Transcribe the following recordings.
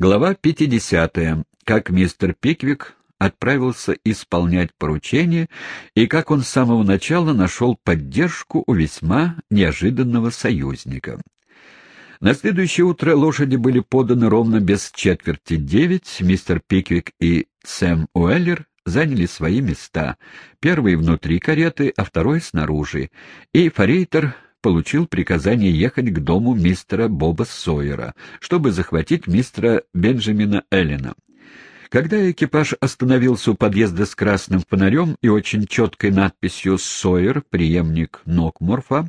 Глава 50. Как мистер Пиквик отправился исполнять поручение и как он с самого начала нашел поддержку у весьма неожиданного союзника. На следующее утро лошади были поданы ровно без четверти девять. Мистер Пиквик и Сэм Уэллер заняли свои места. Первый внутри кареты, а второй снаружи. И форейтер получил приказание ехать к дому мистера Боба Сойера, чтобы захватить мистера Бенджамина Эллена. Когда экипаж остановился у подъезда с красным фонарем и очень четкой надписью «Сойер, преемник Нокморфа»,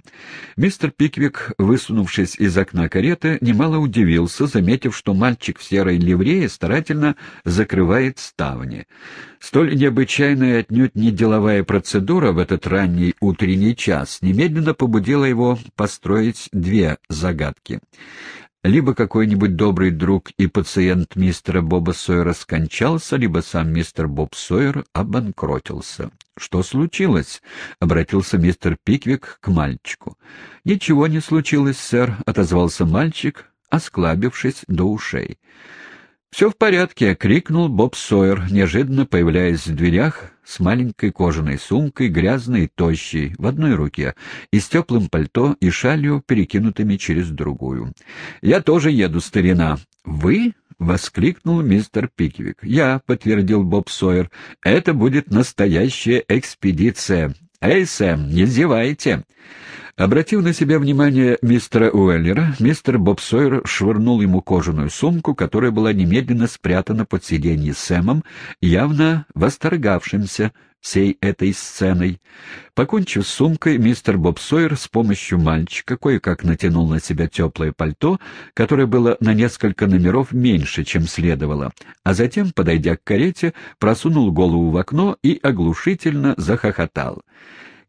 мистер Пиквик, высунувшись из окна кареты, немало удивился, заметив, что мальчик в серой ливрее старательно закрывает ставни. Столь необычайная отнюдь не деловая процедура в этот ранний утренний час немедленно побудила его построить две загадки. Либо какой-нибудь добрый друг и пациент мистера Боба Сойера скончался, либо сам мистер Боб Сойер обанкротился. «Что случилось?» — обратился мистер Пиквик к мальчику. «Ничего не случилось, сэр», — отозвался мальчик, осклабившись до ушей. «Все в порядке!» — крикнул Боб Сойер, неожиданно появляясь в дверях с маленькой кожаной сумкой, грязной и тощей, в одной руке, и с теплым пальто и шалью, перекинутыми через другую. «Я тоже еду, старина!» «Вы?» — воскликнул мистер Пиквик. «Я», — подтвердил Боб Сойер, — «это будет настоящая экспедиция. Эй, Сэм, не зевайте!» Обратив на себя внимание мистера Уэллера, мистер Боб Сойер швырнул ему кожаную сумку, которая была немедленно спрятана под сиденье Сэмом, явно восторгавшимся всей этой сценой. Покончив с сумкой, мистер Боб Сойер с помощью мальчика кое-как натянул на себя теплое пальто, которое было на несколько номеров меньше, чем следовало, а затем, подойдя к карете, просунул голову в окно и оглушительно захохотал.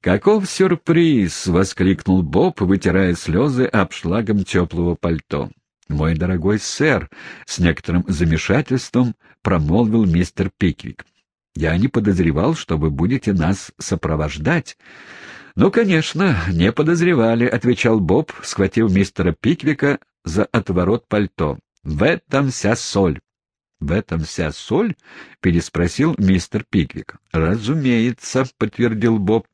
«Каков сюрприз!» — воскликнул Боб, вытирая слезы обшлагом теплого пальто. «Мой дорогой сэр!» — с некоторым замешательством промолвил мистер Пиквик. «Я не подозревал, что вы будете нас сопровождать». «Ну, конечно, не подозревали», — отвечал Боб, схватив мистера Пиквика за отворот пальто. «В этом вся соль». «В этом вся соль?» — переспросил мистер Пиквик. «Разумеется», — подтвердил Боб.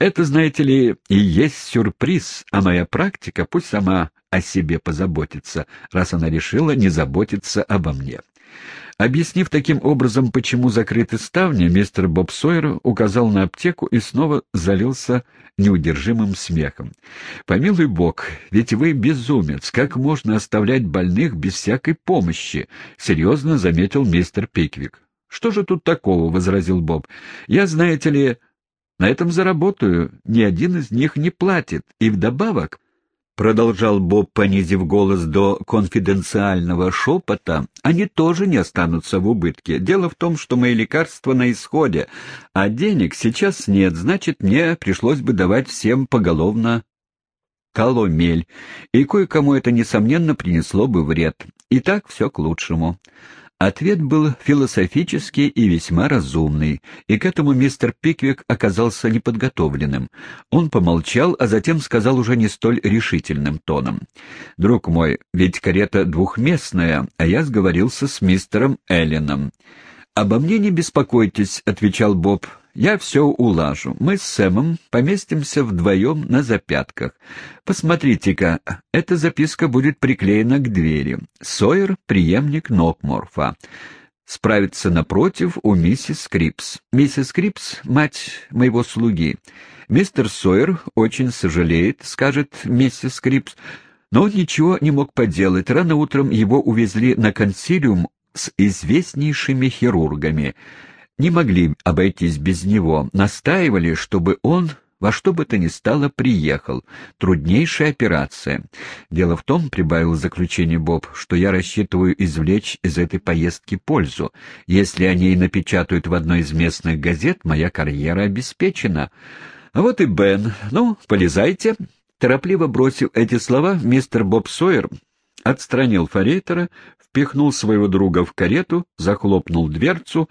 «Это, знаете ли, и есть сюрприз, а моя практика пусть сама о себе позаботится, раз она решила не заботиться обо мне». Объяснив таким образом, почему закрыты ставни, мистер Боб Сойер указал на аптеку и снова залился неудержимым смехом. «Помилуй бог, ведь вы безумец. Как можно оставлять больных без всякой помощи?» — серьезно заметил мистер Пиквик. «Что же тут такого?» — возразил Боб. «Я, знаете ли, на этом заработаю. Ни один из них не платит. И вдобавок...» продолжал Боб, понизив голос до конфиденциального шепота, они тоже не останутся в убытке. Дело в том, что мои лекарства на исходе, а денег сейчас нет, значит, мне пришлось бы давать всем поголовно коломель, и кое-кому это, несомненно, принесло бы вред. И так все к лучшему. Ответ был философический и весьма разумный, и к этому мистер Пиквик оказался неподготовленным. Он помолчал, а затем сказал уже не столь решительным тоном. «Друг мой, ведь карета двухместная, а я сговорился с мистером Элленом». «Обо мне не беспокойтесь», — отвечал Боб. Я все улажу. Мы с Сэмом поместимся вдвоем на запятках. Посмотрите-ка, эта записка будет приклеена к двери. Сойер — преемник Нокморфа. Справиться напротив у миссис Скрипс. Миссис Скрипс — мать моего слуги. Мистер Сойер очень сожалеет, скажет миссис Скрипс, но он ничего не мог поделать. Рано утром его увезли на консилиум с известнейшими хирургами — не могли обойтись без него, настаивали, чтобы он во что бы то ни стало приехал. Труднейшая операция. Дело в том, — прибавил заключение Боб, — что я рассчитываю извлечь из этой поездки пользу. Если они напечатают в одной из местных газет, моя карьера обеспечена. А вот и Бен. Ну, полезайте. Торопливо бросив эти слова, мистер Боб Сойер отстранил форейтера, впихнул своего друга в карету, захлопнул дверцу,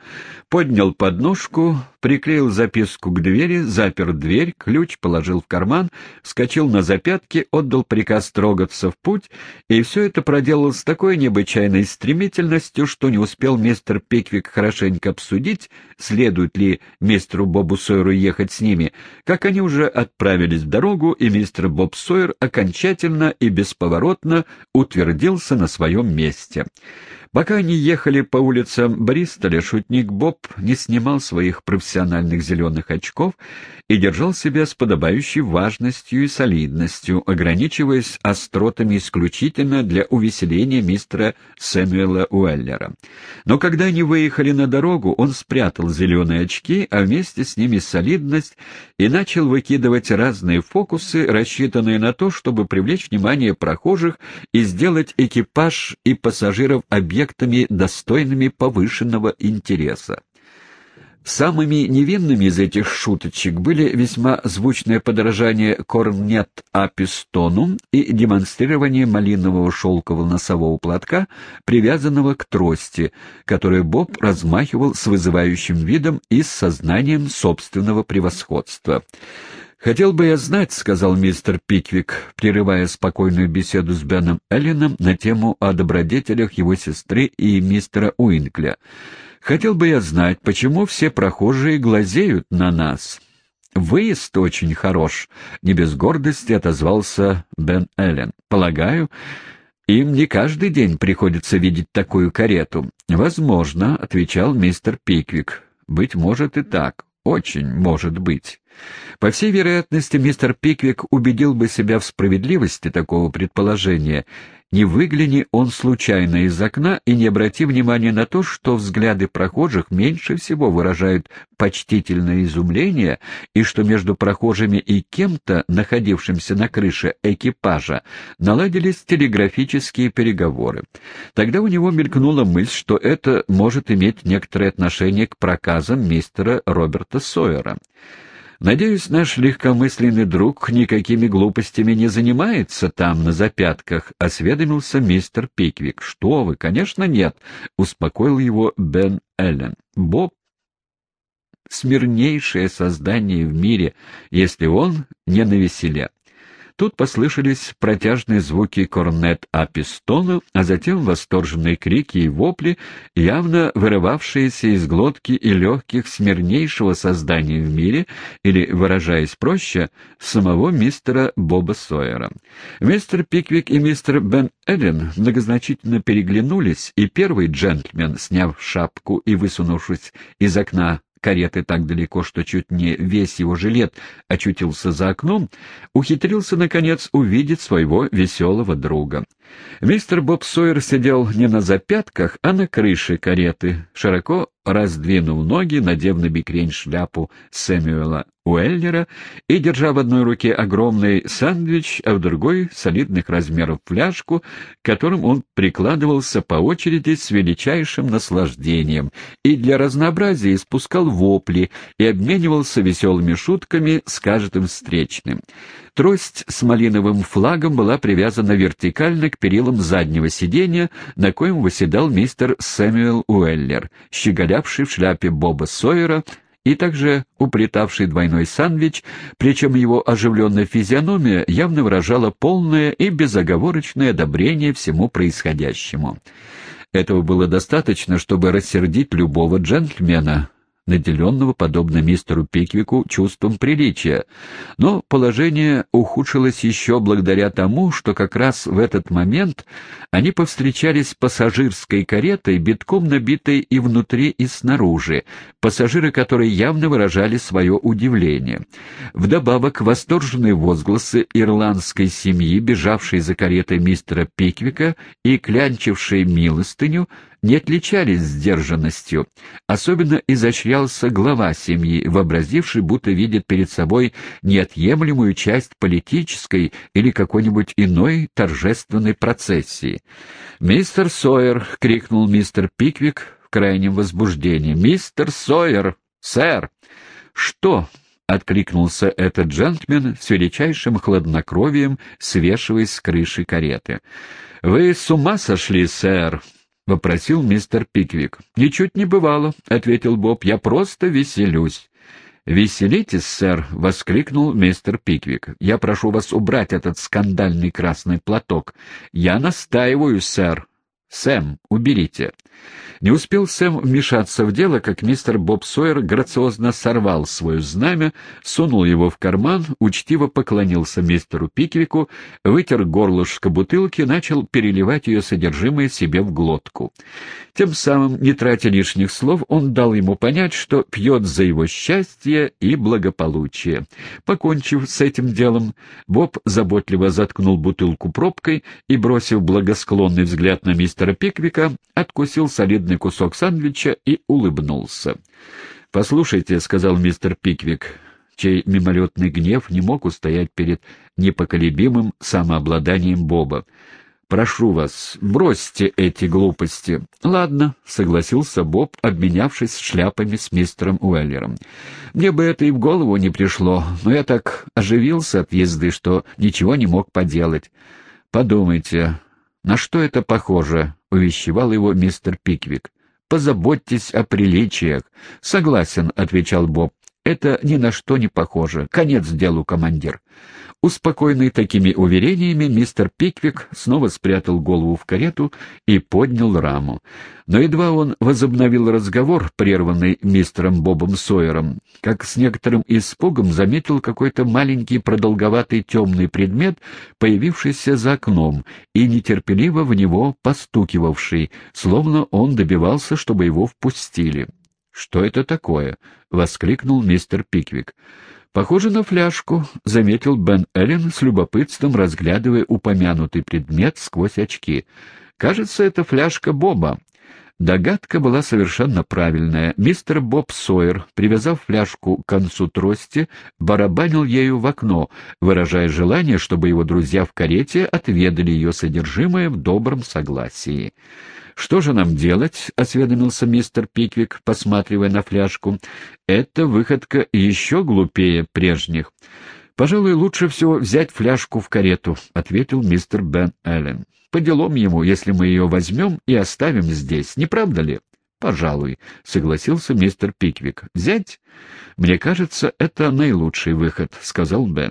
поднял подножку, приклеил записку к двери, запер дверь, ключ положил в карман, вскочил на запятки, отдал приказ трогаться в путь, и все это проделал с такой необычайной стремительностью, что не успел мистер Пиквик хорошенько обсудить, следует ли мистеру Бобу Сойеру ехать с ними, как они уже отправились в дорогу, и мистер Боб Сойер окончательно и бесповоротно утвердился на своем месте. Пока они ехали по улицам Бристоля, шутник Боб не снимал своих профессиональных зеленых очков и держал себя с подобающей важностью и солидностью, ограничиваясь остротами исключительно для увеселения мистера Сэмюэла Уэллера. Но когда они выехали на дорогу, он спрятал зеленые очки, а вместе с ними солидность, и начал выкидывать разные фокусы, рассчитанные на то, чтобы привлечь внимание прохожих и сделать экипаж и пассажиров объективными объектами, достойными повышенного интереса. Самыми невинными из этих шуточек были весьма звучное подражание корнет апистону и демонстрирование малинового шелкового носового платка, привязанного к трости, который Боб размахивал с вызывающим видом и с сознанием собственного превосходства. «Хотел бы я знать», — сказал мистер Пиквик, прерывая спокойную беседу с Беном Элленом на тему о добродетелях его сестры и мистера Уинкля. «Хотел бы я знать, почему все прохожие глазеют на нас». «Выезд очень хорош», — не без гордости отозвался Бен Эллен. «Полагаю, им не каждый день приходится видеть такую карету». «Возможно», — отвечал мистер Пиквик. «Быть может и так. Очень может быть». По всей вероятности, мистер Пиквик убедил бы себя в справедливости такого предположения, не выгляни он случайно из окна и не обрати внимания на то, что взгляды прохожих меньше всего выражают почтительное изумление, и что между прохожими и кем-то, находившимся на крыше экипажа, наладились телеграфические переговоры. Тогда у него мелькнула мысль, что это может иметь некоторое отношение к проказам мистера Роберта Сойера. Надеюсь, наш легкомысленный друг никакими глупостями не занимается там, на запятках, — осведомился мистер Пиквик. — Что вы, конечно, нет, — успокоил его Бен Эллен. Боб — смирнейшее создание в мире, если он не навеселе. Тут послышались протяжные звуки корнет апистона, а затем восторженные крики и вопли, явно вырывавшиеся из глотки и легких смирнейшего создания в мире, или, выражаясь проще, самого мистера Боба Сойера. Мистер Пиквик и мистер Бен Эллен многозначительно переглянулись, и первый джентльмен, сняв шапку и высунувшись из окна кареты так далеко, что чуть не весь его жилет очутился за окном, ухитрился, наконец, увидеть своего веселого друга. Мистер Боб Сойер сидел не на запятках, а на крыше кареты, широко раздвинув ноги, надев на бикрень шляпу Сэмюэла Уэллера и держа в одной руке огромный сэндвич, а в другой — солидных размеров фляжку, которым он прикладывался по очереди с величайшим наслаждением и для разнообразия испускал вопли и обменивался веселыми шутками с каждым встречным. Трость с малиновым флагом была привязана вертикально к перилам заднего сиденья, на коем выседал мистер Сэмюэл Уэллер, щеголявший в шляпе Боба Сойера, и также уплетавший двойной сандвич, причем его оживленная физиономия явно выражала полное и безоговорочное одобрение всему происходящему. Этого было достаточно, чтобы рассердить любого джентльмена, наделенного, подобно мистеру Пиквику, чувством приличия. Но положение ухудшилось еще благодаря тому, что как раз в этот момент они повстречались с пассажирской каретой, битком набитой и внутри, и снаружи, пассажиры которые явно выражали свое удивление. Вдобавок, восторженные возгласы ирландской семьи, бежавшей за каретой мистера Пиквика и клянчившей милостыню, не отличались сдержанностью. Особенно изощрялся глава семьи, вообразивший, будто видит перед собой неотъемлемую часть политической или какой-нибудь иной торжественной процессии. «Мистер Сойер!» — крикнул мистер Пиквик в крайнем возбуждении. «Мистер Сойер! Сэр!» «Что?» — откликнулся этот джентльмен с величайшим хладнокровием, свешиваясь с крыши кареты. «Вы с ума сошли, сэр!» — вопросил мистер Пиквик. «Ничуть не бывало», — ответил Боб. «Я просто веселюсь». «Веселитесь, сэр!» — воскликнул мистер Пиквик. «Я прошу вас убрать этот скандальный красный платок. Я настаиваю, сэр!» «Сэм, уберите!» Не успел Сэм вмешаться в дело, как мистер Боб Сойер грациозно сорвал свое знамя, сунул его в карман, учтиво поклонился мистеру Пиквику, вытер горлышко бутылки, начал переливать ее содержимое себе в глотку. Тем самым, не тратя лишних слов, он дал ему понять, что пьет за его счастье и благополучие. Покончив с этим делом, Боб заботливо заткнул бутылку пробкой и, бросив благосклонный взгляд на мистера Пиквика, откусил солидный кусок сандвича и улыбнулся. «Послушайте», — сказал мистер Пиквик, чей мимолетный гнев не мог устоять перед непоколебимым самообладанием Боба. «Прошу вас, бросьте эти глупости». «Ладно», — согласился Боб, обменявшись шляпами с мистером Уэллером. «Мне бы это и в голову не пришло, но я так оживился от езды, что ничего не мог поделать. Подумайте, на что это похоже?» — увещевал его мистер Пиквик. «Позаботьтесь о приличиях». «Согласен», — отвечал Боб. «Это ни на что не похоже. Конец делу, командир». Успокоенный такими уверениями, мистер Пиквик снова спрятал голову в карету и поднял раму. Но едва он возобновил разговор, прерванный мистером Бобом Сойером, как с некоторым испугом заметил какой-то маленький продолговатый темный предмет, появившийся за окном и нетерпеливо в него постукивавший, словно он добивался, чтобы его впустили. «Что это такое?» — воскликнул мистер Пиквик. «Похоже на фляжку», — заметил Бен Эллен с любопытством, разглядывая упомянутый предмет сквозь очки. «Кажется, это фляжка Боба». Догадка была совершенно правильная. Мистер Боб Сойер, привязав фляжку к концу трости, барабанил ею в окно, выражая желание, чтобы его друзья в карете отведали ее содержимое в добром согласии. «Что же нам делать?» — осведомился мистер Пиквик, посматривая на фляжку. «Это выходка еще глупее прежних». «Пожалуй, лучше всего взять фляжку в карету», — ответил мистер Бен Эллен. «По делам ему, если мы ее возьмем и оставим здесь, не правда ли?» «Пожалуй», — согласился мистер Пиквик. «Взять?» «Мне кажется, это наилучший выход», — сказал Бен.